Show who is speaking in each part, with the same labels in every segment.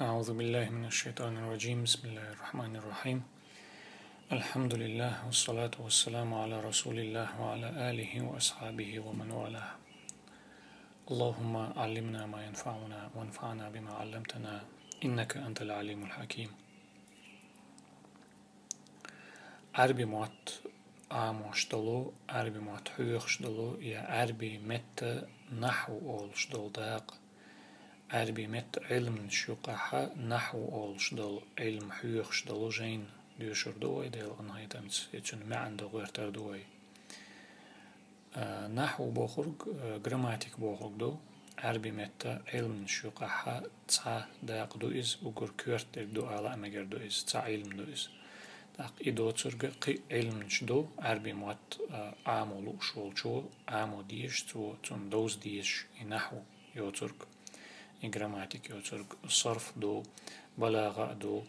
Speaker 1: أعوذ بالله من الشيطان الرجيم. بسم الله الرحمن الرحيم. الحمد لله والصلاة والسلام على رسول الله وعلى آله وأصحابه ومن والاه. اللهم علمنا ما ينفعنا وانفعنا بما علمتنا إنك أنت العليم الحكيم. عربي موت آموشتلو عربي موت حيوخشتلو يا عربي مت نحو أولشتل داق Arbi met ilmen shukaha nahu olsh dol ilm huuch dol zijn duurser dooi deel an heitems it's een maan dol werd er dooi. Nahu bochurg e, grammatik bochurg do arbi met ilmen shukaha tsa daq do is ugur kurt der do ala emeger do is tsa ilm do is. Daq ido tsurge qi ilm do arbi mat e, amolu shol cho amo dish tsu tsun dos dish inahu yo tsurge грамматик йоцург صرف دو بلاغة دو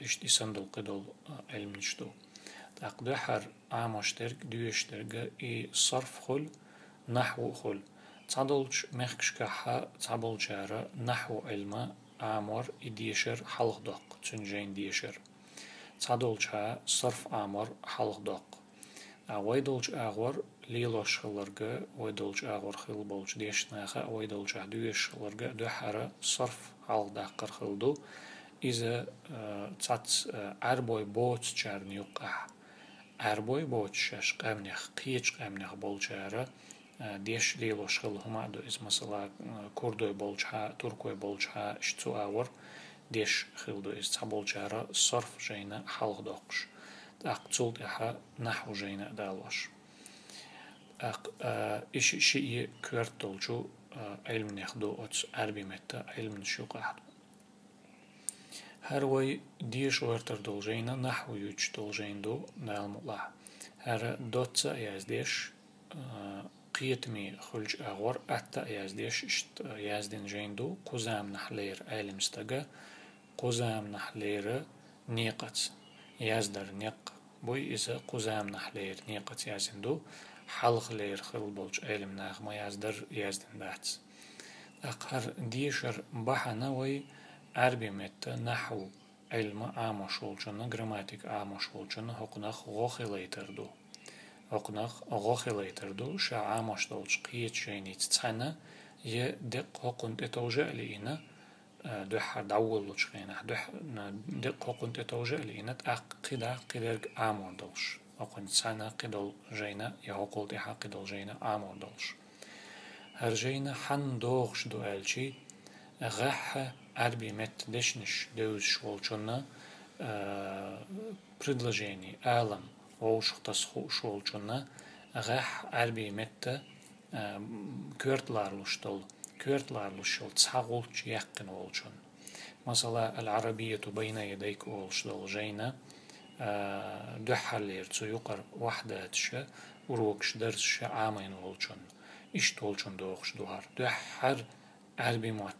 Speaker 1: اشت اسندل قدل علمنشدو ақ دحر амоштерг дуештерг и صرف خل نحو خل تعدلش مخكشكحة تعبلجارة نحو علم آمر إديشر حلق دق تنجين ديشر цадолча сырф амар халхдоқ ойдолч агор лилош лилошыларга ойдолч агыр хыл болч дешнага ойдолч дуешыларга дөхара сарф алда кырхылду. Изе э, цац э, арбой боц чарнюка арбой боч шаш камнях кич камнях болчара э, деш лилошыл хумаду из масала курдой болча туркой болча шцу агыр деш хылду из цаболчара сарф жайна халгдокш акцулт аха наху жайна далош. شيء كورت دولجو علم نخدو أتس عربي متى علم نشوق أحد هر وي ديش ورتر دولجينا نحو يوج دولجين نعلم الله هر دوتسا يازديش قيتمي خلج أغور أتا يازديش اشت يازدين جيندو قزام نحلير علم استغا قزام نحلير نيقت يازدر نيق بوي إذا قزام نحلير نيقت يازندو halgeleer gulbolç elim nağma yazdır yazdın dats. Akar dişer bahanavay erbimette nahvu ilmi amaş olçunu, grammatik amaş olçunu hoknaq goxileytirdu. Hoknaq goxileytirdu, şa amaş dolç qiyet şeynit tsana ye diq hokunt etolje liina دح دول لوش خينا دح دق قنت توجه لإنت أق قدا قدرك آمور دولش окончание хақи дол жейна я хоколти хақи дол жейна амор долш. Хан доғш ду элчи ғаҳа арби мет дешниш деуз шуолчунна предложений алам олшухтас шуолчунна ғаҳ арби метта көртларлуш дол көртларлуш шол цагулч яққин. Масала байна – وحدة تشا وروكش درس عامين أولشون إيش تولشون دوغش دوهار دحر عربي مات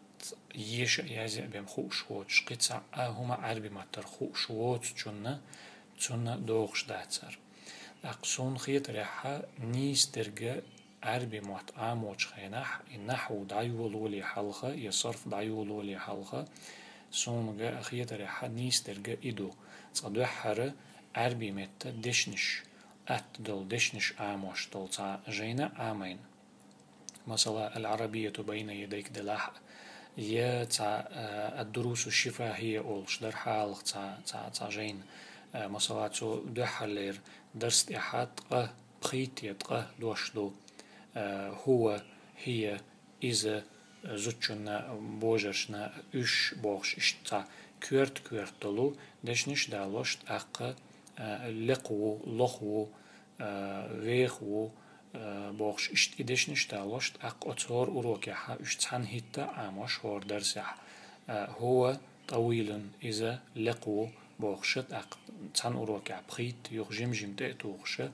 Speaker 1: يش يازي بهم خوش ووتش قطع هما عربي مات خوش ووتش جنة جنة دوغش داتسر أقصون خيط ريحة نيس درجة عربي محت آموش خينح النحو دايولو لي حلقة يصرف دايولو لي حلقة سونغا أخيط ريحة نيس درجة إدو Advehare erbimette dişniş, etdil dişniş amoş tolca jeyne amayn. مثلا العربية بين يديك دلاح يا تاع الدروس الشفاهية أولش در حال تاع تا تاع جين مثلا تو دو حلير إحاد قه بخيت يتقه دوشلو هو هي إذا زوتشنا بوجرشنا إش بوغش إشتا kürt kürt dolu deşniş daloşt akı lequ loxu vehu boğış işte deşniş daloşt ak otor uroke ha üç tsan hitta amoş hor dersah هو طويل إذا لقوا بوخشت أق تان أروك عبخيت يخجم جم تأتوخشة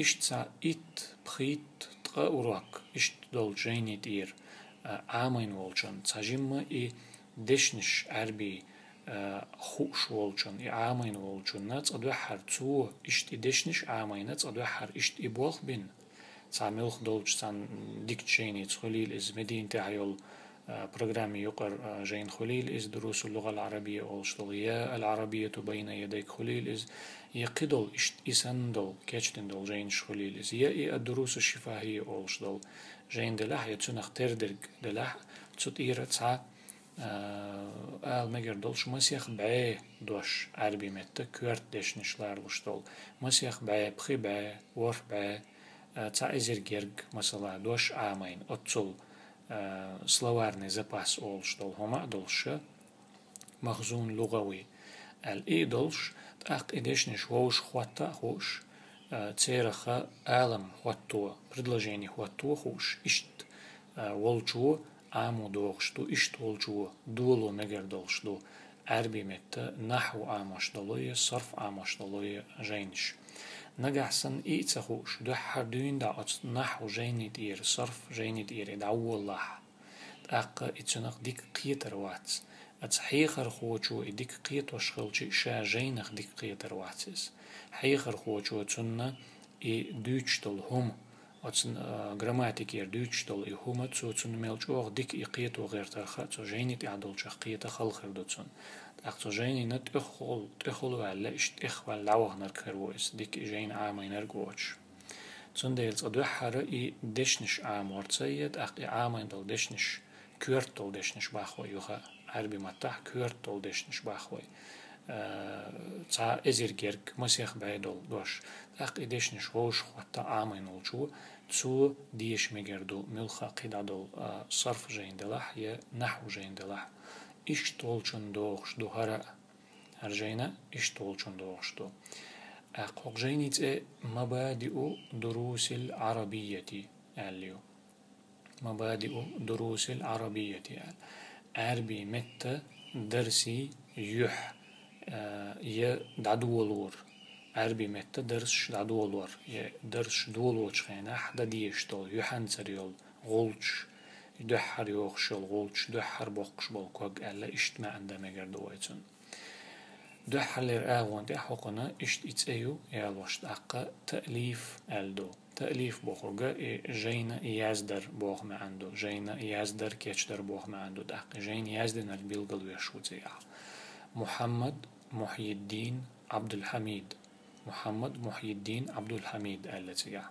Speaker 1: إشت سا إت بخيت تقا أروك إشت دول جيني دير آمين والجن تاجم إي دشنش عربي خوش والجن إي آمين والجن نات أدو حر تو إشت دشنش آمين نات أدو حر إشت إبوخ بين تعملخ دولج تان ديك جيني تخليل إز مدينة عيول برنامج يقر جين خليل إز دروس اللغة العربية أولشتل يا العربية بين يديك خليل إز يقدل إشت إسندل كيشتندل جين خليل إز يا الدروس الشفاهية أولشتل جين دلح يتسنخ تردرق دلح تسوت إيرة تسعة Э, Әлмегер долшы мысях бәе дош әрбиметті көрт дешнішлар лұштол. Мысях бәе, пхи бай ор бай э, ца әзергерг мысала дош амайн отцул э, словарный запас олштол хома долшы махзун луғауи. Ал и долш тақ идешніш хоуш хуатта хош цераха әлім хуаттуа, предложение хуаттуа хош, ишт олчуа عام دۆخشت و ئیشت وڵجووە دووەڵۆ نەگەردەڵشت و ئەربیمێتە نەح و ئامۆشتەڵۆیە سرف ئامۆشتەڵۆیە ژینش. نەگەحسن ئیچەخ و شدە هەردوویندا ئەچ نەح و ژینیت ئێر سرف ژینیت ئێرێدا وەڵاح. ئەقە ئیچنەق دیک قیتەروات. ئەچ حیخەر خۆچوە ئیدیک قیتۆ شخەڵکی شە ژینەخ دیک قیتەرواتس. حیخەر خۆچوە چونە ئێ دوچتڵ هەموو. ოცն გрамматики ერდიჩტოლ იჰუმა ცოცუნ მელჭუღ დიკ იყიეთ ოღერტახა წოჟეინიტი ადოლჭახ ყიეთა ხალხერდოცონ ახწოჟეინი ნატყ ხოლ ტეხოლ ვალე შტეხვა ლავხნარ ქერვოეს დიკ ჟეინ ამაინერ გოჩ ცუნდელ წოდვე ჰარა ი დეშნიშ ამორცეიეთ აყი ამაინდოლ დეშნიშ ქუერტოლ დეშნიშ ბახვა იუხა არბი მატა ქუერტოლ დეშნიშ ბახვაი ца эзергерк масех байдол дош тақ идешниш воуш хуатта амын олчу цу диеш мегерду мюлха қидадол сарф жейнделах я наху жейнделах иш толчун доғшду хара ҳар жейна иш толчун доғшду қоқ жейнице мабадиу дурусил арабияти әллиу мабадиу дурусил арабияти әл әрби метті дерси юх je da duolor. عربي مت درس دا دولور درس دولوچ خینا حدا دیشتو یوحن سریول غولچ. دحر یوخشل غولچ. دحر بوقش بالکوگ الا اجتماع اندمه گردویتون دحلر اغون دي حقنا اشت اتس ايو يالوشت اقا تأليف الدو. تأليف بوخوغا جينا يازدر بوخ ما عندو جينا يازدر كيتش در بوخ ما عندو دقا جين يازدن البيلغل ويشو تيعه محمد محي الدين عبد الحميد محمد محي الدين عبد الحميد التي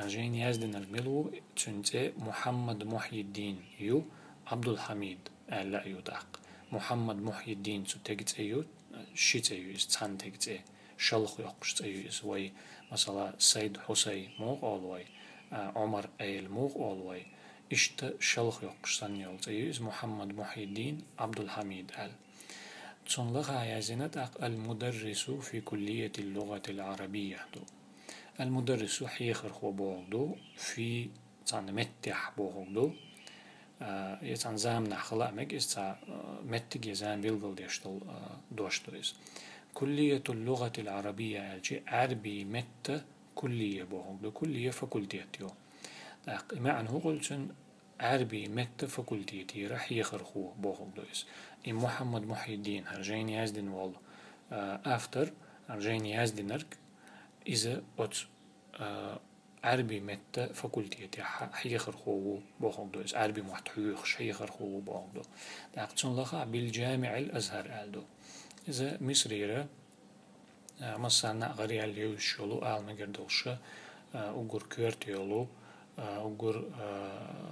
Speaker 1: جين يزدن الملو تنتي محمد محي الدين يو عبد الحميد لا يدق محمد محي الدين تتجت أيو شيت أيو إس تان تجت شلخ يقش أيو إس وي مثلا سيد حسين موغ أولوي عمر أيل موغ أولوي إشت شلخ يقش سنيول أيو محمد محي الدين عبد الحميد آل. تنلغى يزنت المدرس في كلية اللغة العربية. دو المدرس حيخر خو بوغدو في تان متح بوغدو. يتان زام نخلا مك إس تا متج يزام بيلغل ديشتل دوشتريس كلية اللغة العربية ألجي عربي مت كلية بوغدو كلية فكلتيتيو ما عنه قلتن عربي مت فكلتيتي راح يخر خو بوغدو إس إم محمد محي الدين هرجين يازدن وال أفتر هرجين يازدنرك إذا أت عربي متى فاكولتيتي حيخر خو بوخدو إس عربي محتويخ شيخر خو بوخدو داقتون لخا بالجامع الأزهر ألدو إذا مصريرة مثلا غري اللي يشولو آل مقردوشة أقر كورت يولو أقر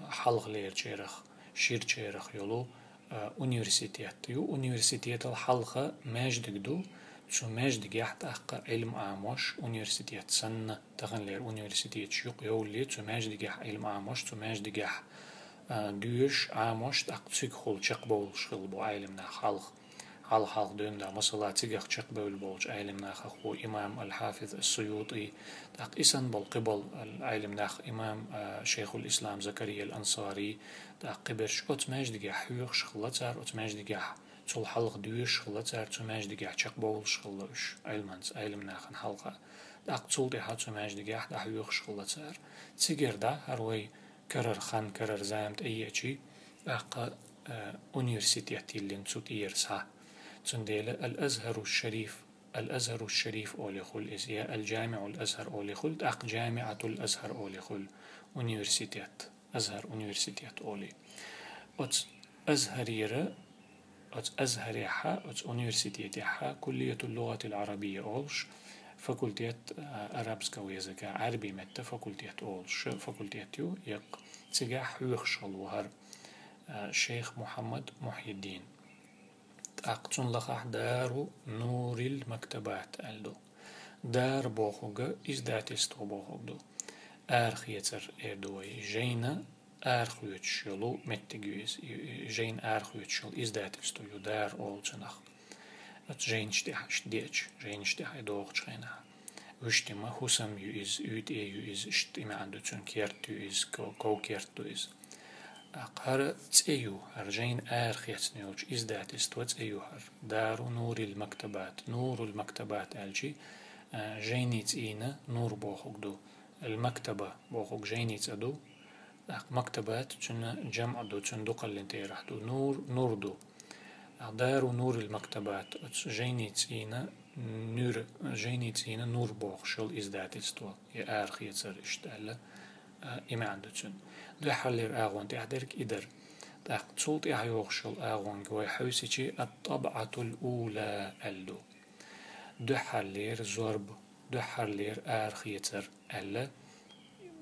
Speaker 1: حلق لير شيرخ شير شيرخ يولو Э, университет ю университет ал халха мәждік ду. Чу мәждік яхт аққа илм амош. Университет санна тағанлер университет шуқ яулли чу мәждік ях илм амош. Чу мәждік ях э, дүш амош. Тақ цик холчақ болшыл бу айлымна халх. هل حال دون دا مسلا تيجخ شقبة البولج عالم ناخ أخو إمام الحافظ السيوطي تق إسن بالقبل العالم ناخ إمام شيخ الإسلام زكريا الأنصاري تق قبرش أتماج دقيح حيوخ شخلتر أتماج دقيح تول حلق دوش شخلتر تماج دقيح شقبول شخلوش عالمانس عالم ناخن حلقة تق تول دقيح تماج دقيح دا حيوخ شخلتر تيجر دا هروي كرر خان كرر زامت أي أشي أق أونيرسيتي تيلين تسوت إيرسا تنديل الأزهر الشريف. الأزهر الشريف أولي خل إزياء. الجامع الأزهر أولي خل داق جامعة الأزهر أولي خل أونيورسيتيت أزهر أونيورسيتيت أولي. أزهريرة أت أزهريحة أت أونيفرسيتيتيحة كلية اللغة العربية أولش. فاكولتيت أرابسكا ويزكا. عربي متى. فاكولتيت أولش. فاكولتيتيو يق. تجاح يخشل وهر. شيخ محمد محي الدين. Akçunlaqah Daru Nuril Maktabat eldu. Dar boğuga izdatistvo boğugdu. Erhjetzer erdoje žena erhjetšjolu mettigüis žen erhjetšjol izdatistoju dar olcanah. Het ženstihaš dieč, ženstihaj doogčrena. Ustimme husam ju is, ut e ju is, stimme aan de tun kertu is, ko kertu is. أقهر تسيو هرجين آخر يتنيوش إزدات استوت تسيو هر. دار نور المكتبات نور المكتبات ألجي جيني تسينا نور بوخوك دو. المكتبة بوخوك جيني تسدو مكتبات تشن جمع دو تشن دو قلن تيرح دو. نور نور دو. دار نور المكتبات جيني تسينا نور جيني تسينا نور بوخ شل إزدات استو يا آخر يتسر اشتالا имянда чун. Дэ халев агон ти ахдерк идер. Тах цулт я йогшул агон гой хусичи ат-таб'ату ула элду. Дэ халер зорб, дэ халер архиетер элле.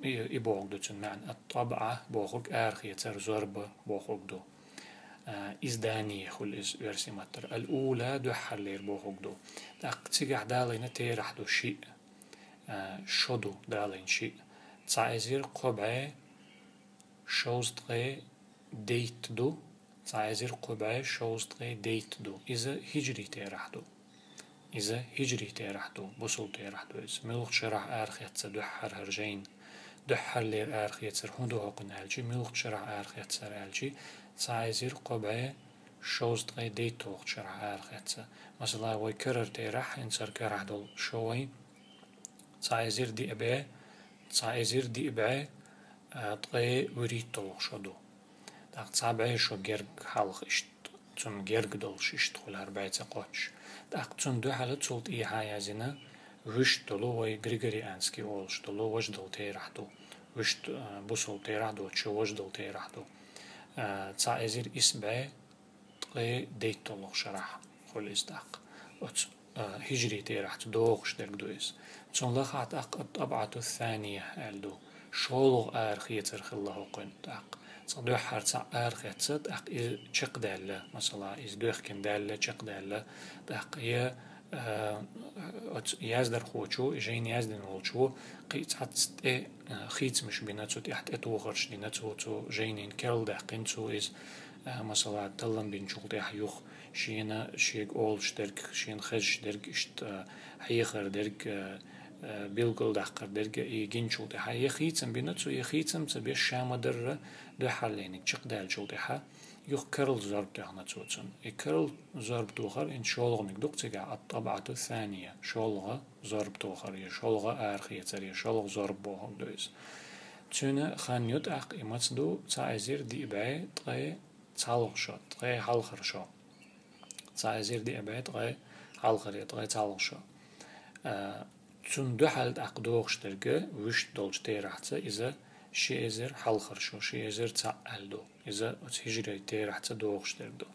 Speaker 1: يبوغدو تنعن الطبعة بوغوك آرخي تر زربة بوغوك دو إزدانية خل إز إرسي متر الأولى دو حلير بوغوك دو لأق تيجح دالين تيرح دو شيء شدو دالين شيء تسعازير قبعة شوز تغي ديت دو تسعازير قبعة شوز تغي ديت دو إذا هجري تيرح دو إذا هجري تيرح دو بصل تيرح دو إذا ملوخ شرح آرخي يتسا دوحر هرجين دوحر لير آرخ يتسر هندو هقن ألجي ملوخ شرح آرخي يتسر ألجي تسعازير قبعة شوز تغي ديت دوخ شرح آرخ يتسا مثلا ويكرر تيرح إنسر كرح دو شوين تسعازير دي أبيه цаэзир диӏбӏэ тӏэ уриттолхшоду дах цабэшо герг халх ишт цун герг долш ишт хулар байца коч дах цун ду хала цулт и хаязина гыш долу вой григори ански олш долу вож долте рахту. Гышт э, бусолте рахту че вож долте рахту. Э, цаэзир исбэ тӏэ дейттолхшарах хулис дах оцун هجري تيرحت دوغش درق دويس. تون لخات أق الطبعة الثانية ألدو شولغ آرخيتر خلاه قن تاق. صدو حرت آرخيتر تاق إز چق دالة مثلا إز دوخ كن دالة چق دالة تاق يه يازدر خوچو جين يازدن ولچو قيت حت إيه خيت مش بينا تو تحت اتوغرش دينا تو جينين كرل داقين تو إز مثلا تلم بين شغل تاح يوخ. شينا شيك أول شترك شين خج شترك اشت حيخر درك بيلقل دحقر درجة يجين شو تها يخيتم بينتسو يخيتم تبي الشام در ده حلينك چق دال شو تها يخ كرل زرب تهنا توتن يكرل زرب توخر إن شولغ نقدق تجا الطبعة الثانية شولغ زرب توخر يشولغ آرخية تري شولغ زرب بوهم دويس تونه خان يد أق إمت دو تعزير دي إبعي تغي تعلق شو تغي حلخر شو تون دو حالت أقدوغشترجة وش دولش تيرحتة إذا شي إزر حلخر شو شي إزر تعال دو إذا أت هجري تيرحتة دوغشتر دو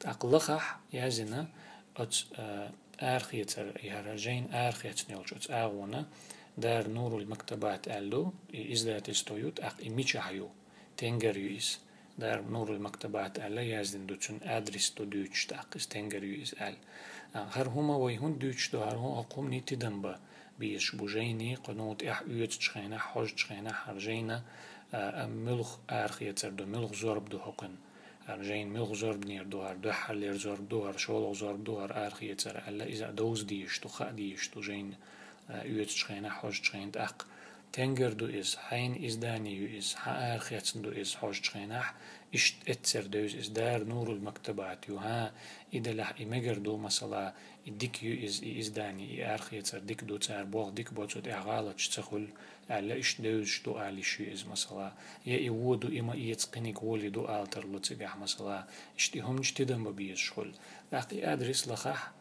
Speaker 1: تأقلخح يازنا أت آرخيتر يهرجين آرخيت نيلش أت آغونا دار نور المكتبات ألو إزلا تستويوت أق إميش حيو تنجر يويس در نور المكتبات الا يزدن دوچن ادرس تو دوچ تاقس تنگری از ال. هر هما ويهون دوچ دو هر هون اقوم نيتي دنبا بيش بوجيني قنوت اح اوت چخينا حوج چخينا آه، حرجينا ملخ ارخ يتردو ملخ زورب دو حقن ارجين ملخ زورب نير دوهر دو حلير زورب دوهر شولغ زورب دوهر ارخ يتر الا اذا دوز ديش تو خا ديش تو جين اوت آه، چخينا حوج چخينا اق. تنجر دو إز حين إز داني يو إز ها آرخية دو إز حوج تشخينا إشت اتسر دوز إز دار نور المكتبات يو ها إذا لح إمجر دو مثلا ديك يو إز إز داني إارخي تر ديك دو تار بوغ ديك بوتو إعغالة تشتخل على إش دوز دو آلي شو إز مثلا يا إيودو إما إيتقنك ولي دو آلتر لتقح مثلا إشتي هم نشتدن ببيز شغل لقي أدرس لخح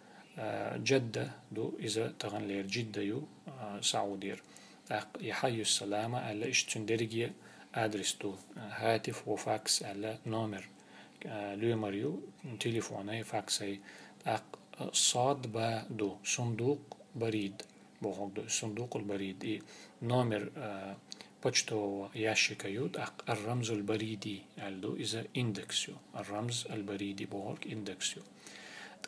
Speaker 1: جدة دو إذا تغن لير جدة يو سعودير يحيي السلامة على إش تندرجي أدرس دو هاتف وفاكس على نومر لومريو تليفوني فاكسي. أق صاد با دو صندوق بريد بوغ دو صندوق البريد. إيه نومر بوشتو ياشيكا يود أق الرمز البريدي ألدو إذا إندكسيو. الرمز البريدي بوغ إندكسيو.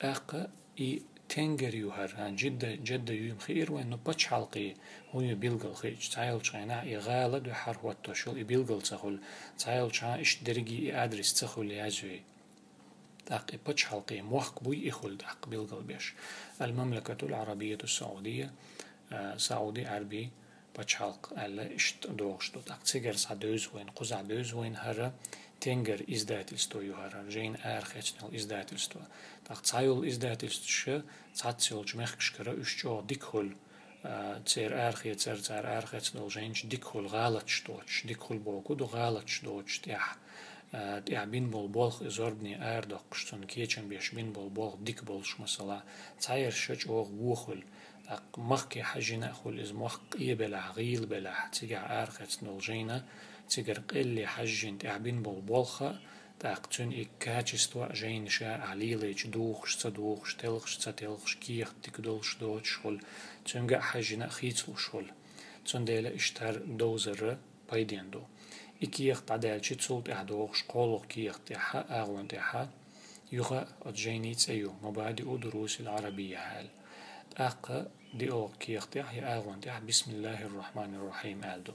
Speaker 1: أق إي تنجر يوهر هان. جدا جدا يوم خير وإنه بتش حلقي هو يبيلغل خيج تعال شاينا إغالة دو حر هو التشول يبيلغل تخل تعال شا إش درجي أدرس تخل يازوي تاق بتش حلقي موحك بوي إخل تاق بيلغل بيش المملكة العربية السعودية سعودي عربي بتش حلق. ألا إشت دوغش دو. تاق تسيجر سا دوز وين قزع دوز وين هرا Тенгер издательство юхара, Жейн Эрхечнел издательство. Так цайул издательство цацил чмехкшкара ушчо дикхол цер эрхе цер цер эрхечнел женч дикхол галач доч, дикхол боку до галач доч тях. Я бин бол болх изорбни эрдок, что кечен беш бин бол болх дик болш масала. Цайер шеч ог вухоль. مخكي حجينا خول إز مخقية بلا عغيل بلا تيجا آرخة نولجينا. تيجر قلي حجين تعبين بالبولخة تأقتون إيه إكاتشستوا جين شا عليليج دوخش تدوخش تلخش تتلخش كيخ تكدلش دوت شول تنجا حجينا خيتل شول تنديل اشتر دوزر بايديندو. إكيخ تعدال تشتسول تحدوخش قولوخ كيخ تحا أغلن تحا يغا أتجينيت أيو مبادئ دروس العربية حال أقا آغوان تيحا بسم الله الرحمن الرحيم ألدو.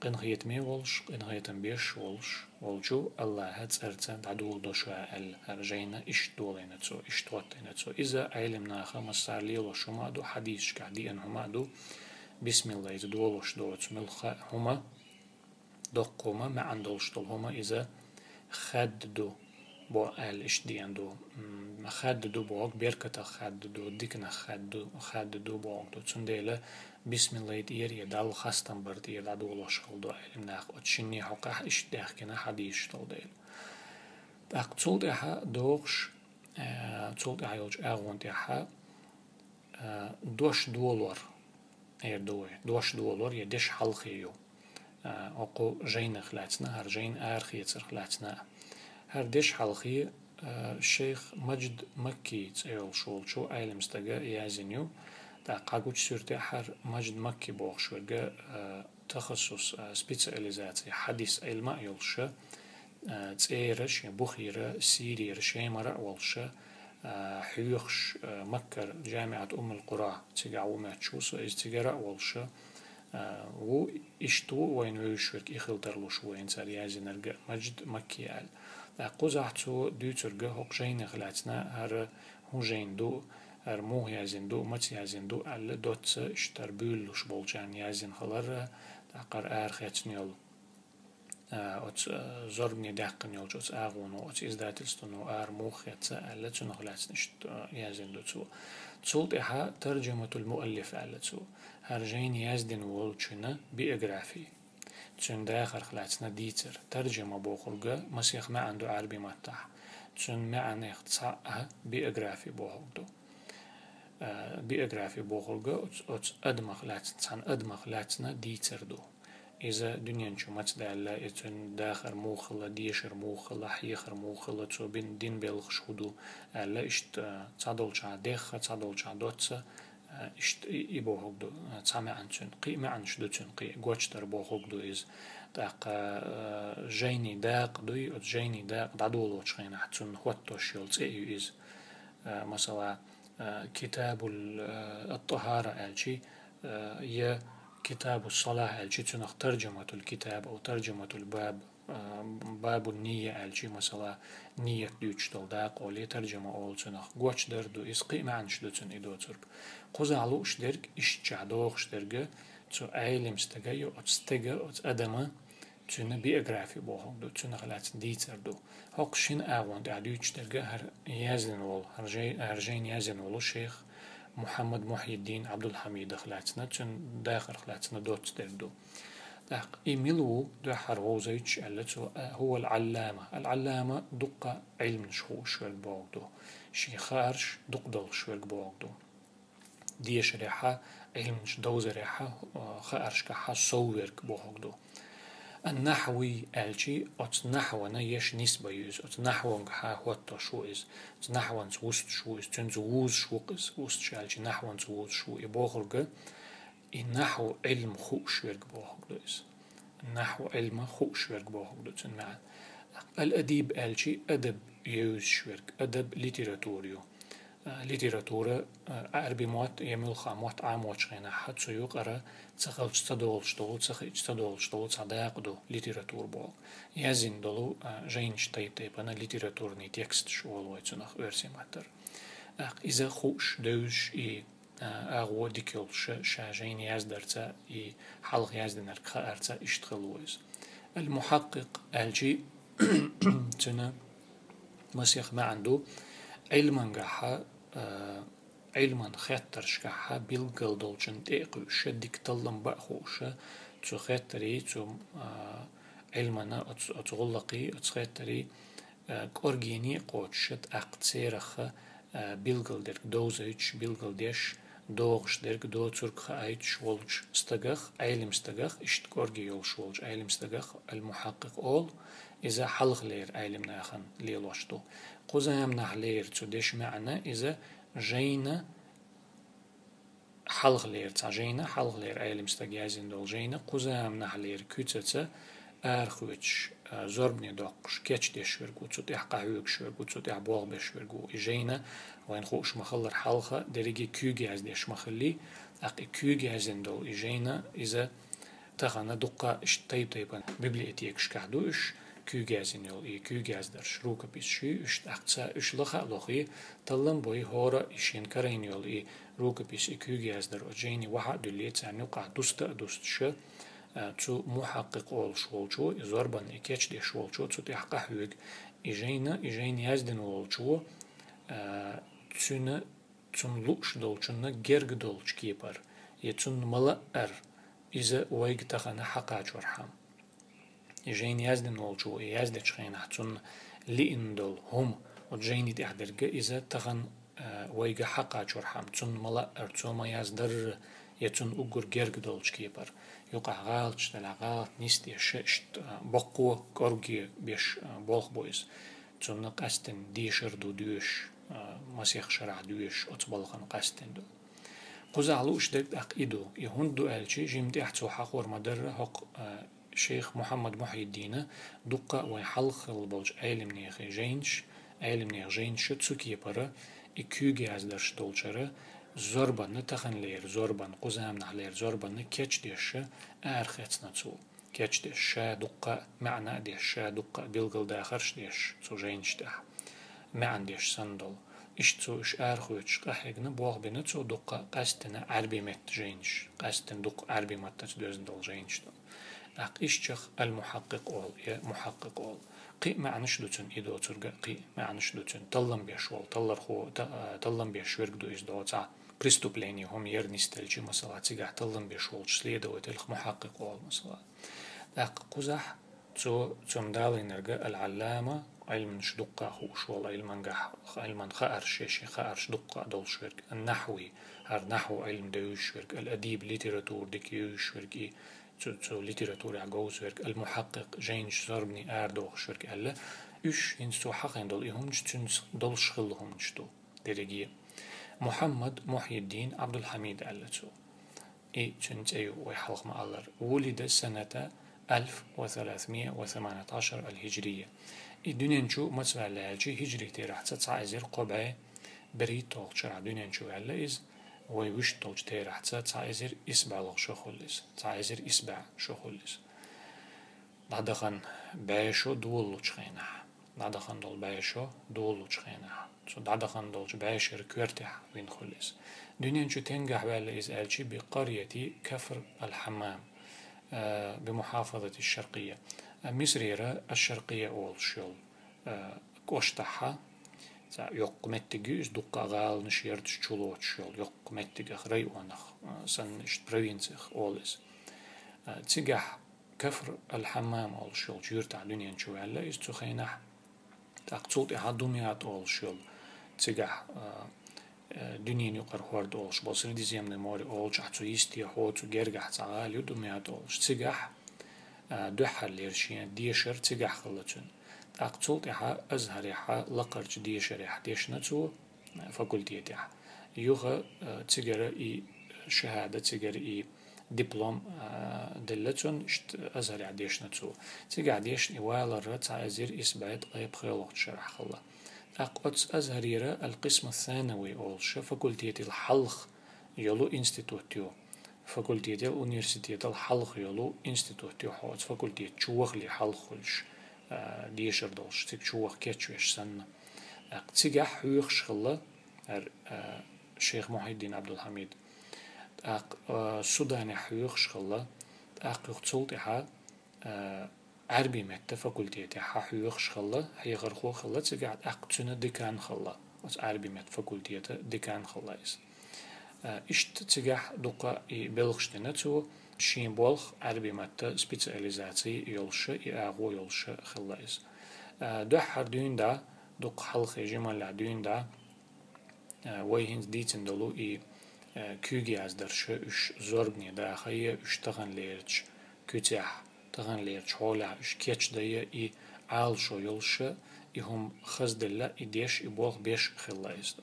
Speaker 1: قن هيت مي ولش قن هيت بيش ولش ولجو الله هات أرتن تعدول دوشوا آل هرجينا إش دولينا تسو إش توتينا تسو. إذا علمنا خمس لي وشما دو حديث كعدي أن هما دو بسم الله إذا دولش دو ملخ هما دقوما ما عندولش دول هما إذا خد دو بو ال إش ديان دو ما خد دو بوك بيركتا خد دو ديكنا خد دو خد دو بوك دو تسنديلا بسم الله دير يدال خاستن برد يدال دولش خلدو علم ناخ وتشني حقا إش داخ كنا حديش تول ديل أق تولد إحا دوغش تولد إحا يوج أغوان إحا دوش دولار Hər deş xalqi Şeyx Majd Makki çəyol şolçu ailəmizdə yaziniu da qaguç sürtə hər Majd Makki boğuşurğa təxəssüs spesializasiya hadis elmə yolşu წერშ ბუხირა სირიერ შემარა ვალშა ჰიუხშ მაკკარ ჯამიათ უმ ალ ყურა ციგა უმაჩუს ის ციგარა ვალშა و ишто вайнӯю ширк ихилтар лушвоин сарьязинар маҷд макиал қузаҳцу дюйцурга ҳоқжайнихлацна ҳар ҳужайнду ҳар муҳ язинду мац язинду алла дотса иштар бюллуш болчан язин хилар тақар архецнел от зоргни дақнел чоц агуну от издательствуну ар мух яца алла чунхлацн язинду цу цулт иҳа тарҷаматул муаллиф алла цу اشت يازن دو تو تسولت إحا ترجمة المؤلف أل تو هرجين يازدن وولچنا بيوغرافي تسون داخل خلاتنا ديتر ترجمة بوخلقة مسيخ ما عنده عربي متاح تسون ما عنده تصاقها بيوغرافي بوخلقة بيوغرافي بوخلقة أتس أدمخ لاتنا تسان أدمخ لاتنا ديتر دو إذا دنيا شو مات دالا إتن داخر موخلة ديشر موخلة حيخر موخلة تو بين دين بلغ شهودو ألا إشت تصادل شا ديخ تصادل شا دوتسا اشتي بوغدو تسامي عنشن قي ما عنش دوتشن قي غوتشتر بوغدو از تاق جيني داق دوي جيني داق دعدولو تشخينا حتسن هوتو شيلتس ايو از مثلا كتاب الطهارة ألشي يا كتاب الصلاة ألشي تنخ ترجمة الكتاب أو ترجمة الباب باب النية ألشي مثلا نية دوش دول داق أولي ترجمة أول تنخ قوش دردو إس قيمة عن شدو تن إدو ترب قوزعلو اشترك إش جعدوغ اشترك تو أيلم استجايو أتستجا أت أدمه تون بيوغرافي بوهم دو تون غلات ديتر دو هوق شين آوان دا دوش درجة هر يازن وول هرجين يازن وول الشيخ محمد محي الدين عبد الحميد خلاتنا تون داخل خلاتنا دوت دردو داق إيميلو دو حروزيتش ألتو هو العلامة. العلامة دقة علم شو شوال بوغدو شي خارش دق دل شوال بوغدو ديش ريحة علم دوز ريحة خارش كحا صورك بوغدو النحوي ألشي أت نحونا يش نسبة يوز. أت نحوان ها هوتا شو إز. أت نحوان وست شو إز. تنز ووز شو إز وست شالشي نحوان ووز شو إبوخرج النحو علم خوش ورق بوخرج إز النحو علم خوش ورق بوخرج تن معن الأديب ألشي أدب يوز شورك أدب ليتراتوريو ليتراتورة عربي موت يميل خاموت عام وشغينا حد سيوق أرى تخل تدول شتول تخ تدول شتول صداق دو ليتراتور بول يزين دولو جين شتيب تيب أنا ليتراتورني تكست شوال ويتسنخ ورسي ماتر إذا خوش دوش إي أغو ديكيول شاجين يزدرتا إي حلق يزدنر كأرتا اشتغلوز المحقق الجي تنا مسيخ ما عنده علما قاحة علما خطر شكاحة بيلقل دولشن تيقو شدك تلم بأخوشة تو خطري تو علما أتغلقي أتخطري كورجيني قوتشت أقتسيرخ بيلقل درك دوزيتش بيلقل ديش доогш дерг доцурк айтш волч стагах айлим стагах ишт корги йолш волч айлим стагах аль мухаққиқ ол иза халх лер айлим нахан лелошту қузам нахлер цудеш маъна иза жейна халх лер цажейна халх лер айлим стагязин дол жейна қузам нахлер кюцаца архуч зорбни доқш кечдеш вергу цутях қавюк швергу цутях болбеш вергу и жейна وين خوش مخلر حلقة دريجي كيوغي از ديش مخلي أقي كيوغي ازين دول إجينا إذا تخانا دقا إش طيب طيبا ببليتيك شكاhdوش كوجازين يول إي كوجاز در شروك بيشي إش أقصى إش لخا لخي تلم بوي هورا إشين كرين يول إي روك بيش إي كوجاز در أجيني واحد دلية تعني قع دوست دوست شو تو محقق أول شوال شو إزوربان إكيتش دي شوال شو تو تحقق هوج إجينا إجين цүнэ цун луш долчунна герг долч кипар ецун мала эр изе ойг тахана хакач вархам ижейн язды нолчу язды чхейна цун ли индол хум от жейни дяхдерге изе тахан ойга хакач вархам цун мала эр цума яздар ецун угур герг долч кипар юкагалч талагалт нист ешешт бокку корги беш болх бойс цунна кастен дишер дудюш تون قستن ديشر دو دوش مسيخ شرع دوش أتبلغن قستن دو قزعلوش دك أقيدو يهندو ألشي جيمتي أحتو حقور مدر حق شيخ محمد محي الدين دقة ويحلخ البلج علم نيخ جينش علم نيخ جينش تسوكي برا إكيوغي از درش دولشرة زوربان نتخن لير زوربان قزام نحلير زوربان كيتش ديش آرخيتنا تسو كيتش ديش دقة معنى ديش دقة بيلغل داخرش ديش تسو جينش ده معنى ديش سندل إش تسو إش آرخوش قحيقنا بوغ بنا تسو دقة قاستنا عربي مت جينش قاستن دق عربي مت تدوزن دول جينش دول أقيشتخ المحقق أول يا محقق أول قي معنش دوتن إدو ترجع قي معنش دوتن طلم بيشوال طلر خو طلم بيشورك دو إز دوتا преступление هم يرنستلجي مثلا تيجا طلم بيشوال следователь الخ محقق أول مثلا أق قزح تو تم دالي نرجع العلامة علما شدقه هو شو شول علما جح علما خأر شيء خأر شدقه دول شرك النحوي هر نحو علم ديوش شرك الأديب ليتراتور ديكيوش شرك إيه تسو ليتراتور عجوز شرك المحقق جينش زربني أردوغ شرك ألا إيش إنسو حقين دول إهم جتنس دول شغلهم جتو درجية محمد محي الدين عبد الحميد ألا تو. إيه تنت أيو ويحلق ما ألر. ولد سنة 1318 الهجرية. دنیان چو ما تسمع هجری تی هجري تي راح تسعى بری قبعه بري دنیان چو دنيا شو هلا از ويوش توج تي راح تسعى ازير اسبع لغ شو خلص تسعى ازير اسبع شو خلیس نادخن بیشو دول لچ خینه نادخن دول بیشو دول لچ خینه سو نادخن دولش بايشر کرته وین خلیس دنیان چو تنگ ولا از الشي بقرية کفر الحمام بمحافظة الشرقية مصريرة الشرقية أول شول كوشتحها yok mettigius dukka gal nishert chulot shol yok mettigach rayonach san ist provinzich alles تيجح كفر الحمام أول شغل جير تاع دنيا شو هلا يستخينح تقصود إحدوميات أول شغل تيجح دنيا يقر هورد أولش بصير دي زيم نموري أولش أحتو يستي هو تو جرجح تعال دوحرلێرشینە دیێشەر چگەح خڵەچن ئەقچڵتیها ئەز هەرێحا لە قەرچ دیێشەرێح دێش نەچوە فەکولتیێتیح یوغە چگەرە ئی شەهادە چگەر ئی دیپلۆم دلەچۆن ئەزەریا دێش نەچوو. چگا دێشن ئیواڵەڕە تا ئەزیر ئیسبایەت قەیە بخێڵۆخت شەرحخڵە أقوت أزهر يرى القسم الثانوي أول شفا الحلخ يلو إنستيتوتيو فاكولتيت الأونيرسيتيت الحلخ يلو إنستيتوتيو حوت فاكولتيت شوخ لي حلخلش ديشر دولش تيك شوخ كيتشوش سنة تيجي حيوخ شخلا الشيخ محي الدين عبد الحميد أق سوداني حيوخ شخلا أق يختصلت إحا عربي متى فاكولتيت إحا حيوخ شخلا هي غرخو خلا تيجي أق تسنة دكان خلا وس عربي مت فاكولتيت دكان خلا إس Ишт цигах дука и белхштенецу шинболх арбиматта специализации йолшы и агу йолшы хыллайыз. Э, Дөхар дүйінда, дук халх ежималла дүйінда, э, вайхинс дейтін долу и э, күйге аздаршы үш зорбне дахайы үш тағын лерч күтях, тағын лерч холя үш кечдайы и алшо йолшы, и хум хаздылла и деш и болх беш хыллайызды.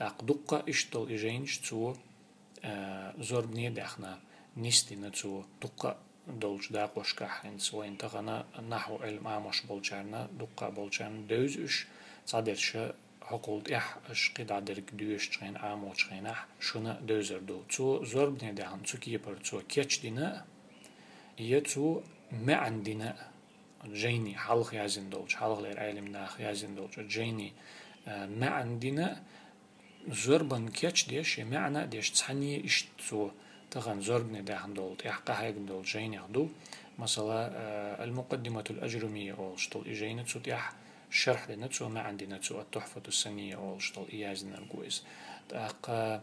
Speaker 1: هم خز دلا اي ديش اي بوغ بيش خلا يزدو داق دقا اش دل اجينش تو زربني داخنا نستي نتو دقا دولش دا قوشكا حينس وين تغنا نحو علم عامش بولچارنا دقا بولچارنا دوز اش صادرش حقولت إح إش قيد درك دوش تشين عامو تشين إح شونا دوزر دو تو زور بني دهان تو كيبر تو كيتش دينا يتو ما عندنا جيني حلق يازن دولش حلق لير عالم ناخ يازن دولش جيني ما عندنا زربن كيتش ديش يمعنى ديش تسعني إش تسوه تغن زربن ده هندول تحقا هيك دول جين يخدو مثلا المقدمة الأجرمية أو شطل إجينا تسو تيح شرح لنتسو ما عندي نتسو التحفة السنية أو شطل إياز نرقويز تحقا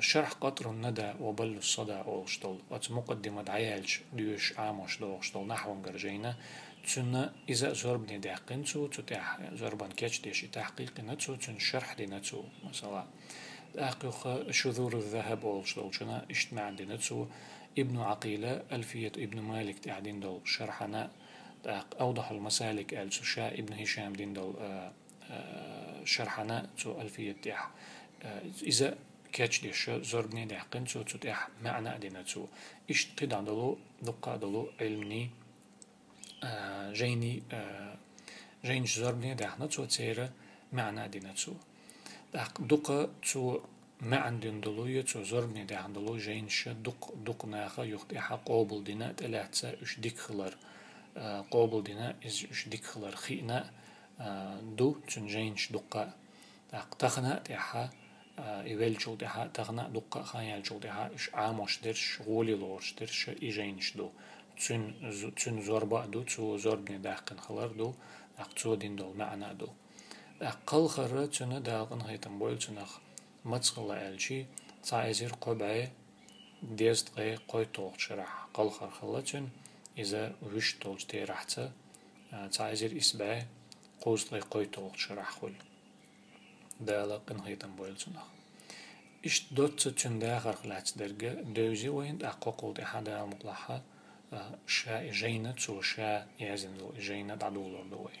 Speaker 1: شرح قطر الندى وبل الصدى أول شطل أت مقدمة عيالش ديوش عاموش دوغ شطل نحو جينا تشن إذا جرب دي داقن تو تح جربان كاتش ديشي تحقيق نتو تشن شرح دي نتو مثلا أقيق شذور الذهب والشلو تشن اجتماع دي نتو ابن عقيلة ألفية ابن مالك تعدين دول شرحنا. أوضح المسالك ألسو شا ابن هشام دين دول آآ آآ شرحنا. تو ألفية تح آه، إذا كاتش ديش زربني دعقن تو تتح معنى دي نتو اشتقد عندلو دقا دلو علمني. جيني جينش زربني دحنا تو تيرا معنى دينا تو دقا تو ما عندن دلو تو زربني دحن دلو جينش دق دق ناخا يخت إحا قوبل دينا تلاتسا إش ديك خلر قوبل دينا إز إش ديك خلر خينا دو تنجينش دقا تخنا تيحا إيوال جو تيحا تخنا دقا خايال جو تيحا إش عاموش درش غولي لورش درش إيجينش دو تن تن زوربا دو تو زوربني داقن خلر دو أقتو دين دول معنا دو أقل خرة تنا داقن هيتم بويل تنخ متسقلا ألشي تعزير قبعي ديست غي قوي توق شرح قل خر خلتن إذا وش تولج تي رحتا تعزير إسباع قوز غي قوي توق شرح خل دالا قن هيتم بويل تنخ إش دوت تن داخر خلات درجة دوزي وين أقوقل دي حدا مقلحة شا إجينة تو شا يازن دو إجينة دعدولور دوي